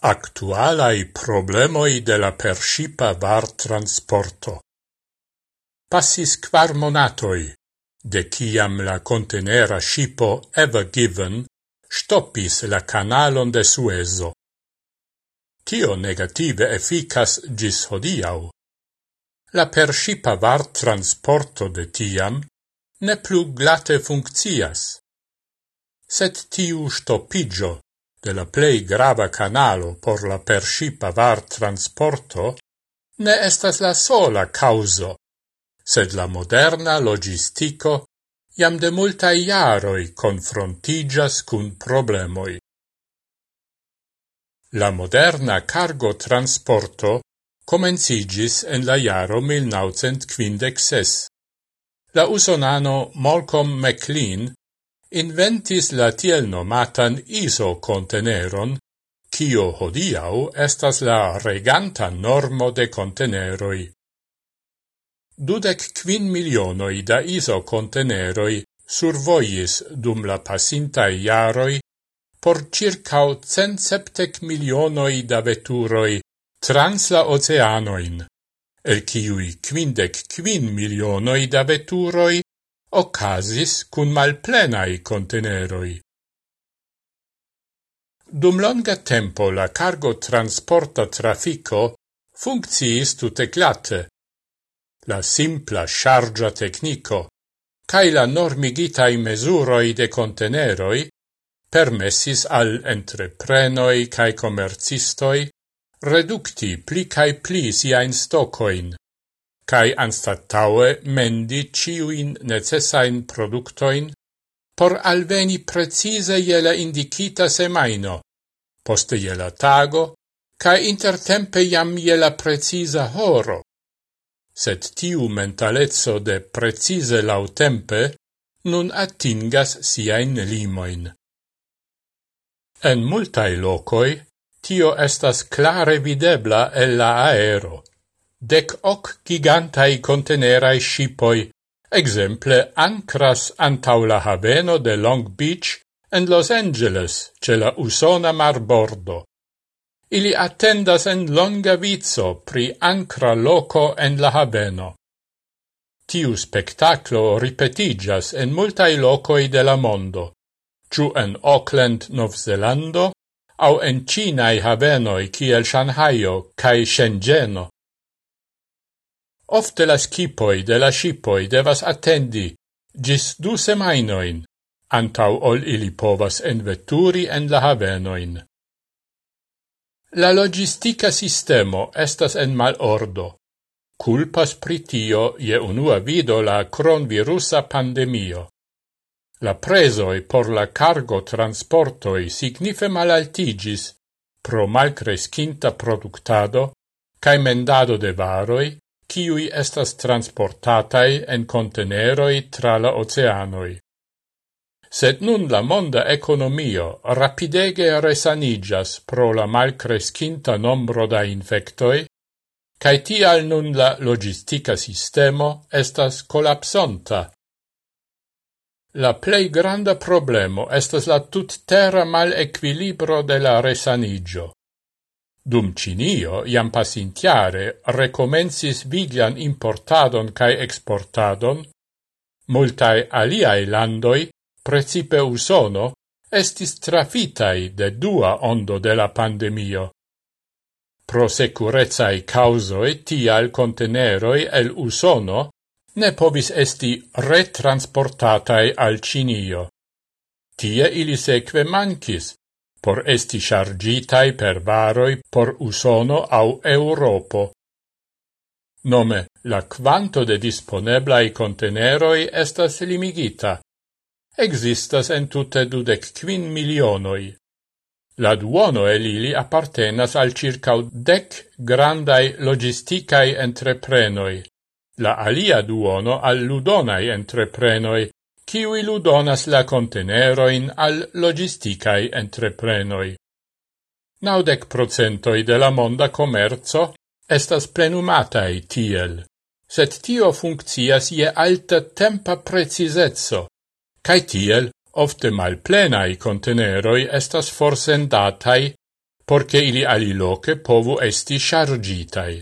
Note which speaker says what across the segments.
Speaker 1: Actualai problemoi de la perscipa var transporto. Passis quar monatoi, de ciam la contenera shipo Ever Given stoppis la canalon de Suezo. Tio negative efficas gis hodiau. La perscipa var transporto de tiam ne plu glate funccias. Sed tiu stoppigio de la plei grava canalo por la perscipa var transporto ne estas la sola causo, sed la moderna logistico iam de multa iaroi confrontigas cun problemoi. La moderna cargo transporto comencigis en la iaro 1956. La usonano Malcolm McLean inventis la tiel nomatan iso-conteneron, cio hodiau estas la reganta normo de conteneroi. Dudec quin milionoi da iso-conteneroi survois dum la pasintai jaroi por circau centseptec milionoi da veturoi trans la oceanoin, el ciui quindec quin milionoi da veturoi ocasis cun malplenai conteneroi. Dum longa tempo la cargo transporta trafico funcciis tutte glate. La simpla chargia tecnico cae la normigitai mesuroi de conteneroi permessis al entreprenoi cae commercistoi reducti pli cae pli siain stocoin cae anstataue mendi ciuin necessain productoin por alveni precise jela indicita semaino, poste jela tago, cae intertempe jam jela precisa horo. Sed tiu mentalezzo de precise lautempe nun attingas siain limoin. En multae locoi, tio estas clare videbla el la aero dec hoc gigantai contenerai shipoi, exemple ancras antau la haveno de Long Beach en Los Angeles, ce la usona marbordo. Ili attendas en longa vizzo pri ancra loco en la haveno. Tiu spectaclo ripetigas en multai locoi de la mondo, ciu en Auckland, Nov Zelando, au en Cinae havenoi kiel Shanhaio cae Shenzheno, Ofte la skipoi de la shipoi devas attendi gis du semainoin, antau ol ili povas enveturi en la havenoin. La logistica sistemo estas en malordo. Culpas pritio je unua vido la cronvirusa pandemio. La presoi por la cargo transportoi signife malaltigis pro malcrescinta productado cae mendado de varoi, kiui estas transportatai en conteneroi tra la oceanoi. Sed nun la monda economio rapidege resanigas pro la malcrescinta nombro da infectoi, cae tial nun la logistica sistemo estas collapsonta. La plei granda problemo estas la tutterra mal equilibro de la resanigio. Dum Cinio iam pasintiare recomensis viglian importadon cae exportadon, multae aliae landoi, precipe usono, estis trafitai de dua ondo de la pandemio. Pro securezae causoi tial conteneroi el usono ne povis esti retransportatai al Cinio. Tie ili seque mancis, por esti chargitai per varoi por Usono au Europo. Nome, la quanto de disponeblai conteneroi estas limigita. Existas en tutte dudec quin milionoi. La duono el ili appartenas al circa dec grandai logisticai entreprenoi, la alia duono al ludonai entreprenoi, kiui ludonas la conteneroin al logisticae entreprenoi. Naudec procentoi de la monda commerzo estas plenumatae tiel, set tio funccias je alta tempa precisezzo, cae tiel ofte malplenai conteneroi estas forsendatai, porce ili aliloque povu esti chargitai.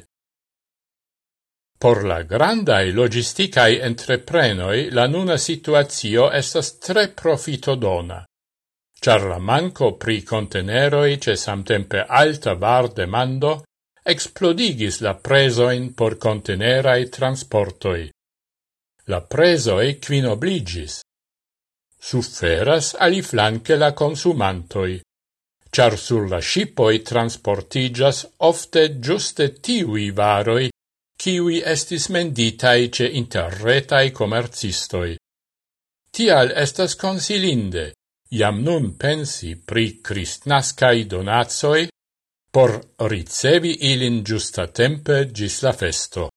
Speaker 1: Por la grandai logisticae entreprenoi la nuna situatio estas tre profitodona. Char la manco pri conteneroi ce samtempe alta var demando explodigis la presoin por contenerai transportoi. La presoi quinobligis. Sufferas ali flanque la consumantoi char sur la shipoi transportigas ofte giuste tiui varoi kiwi estis menditai ce interretai comercistoi. Tial estas consilinde, jam nun pensi pri cristnascai donazoi, por ricevi ilin giusta tempe gis la festo.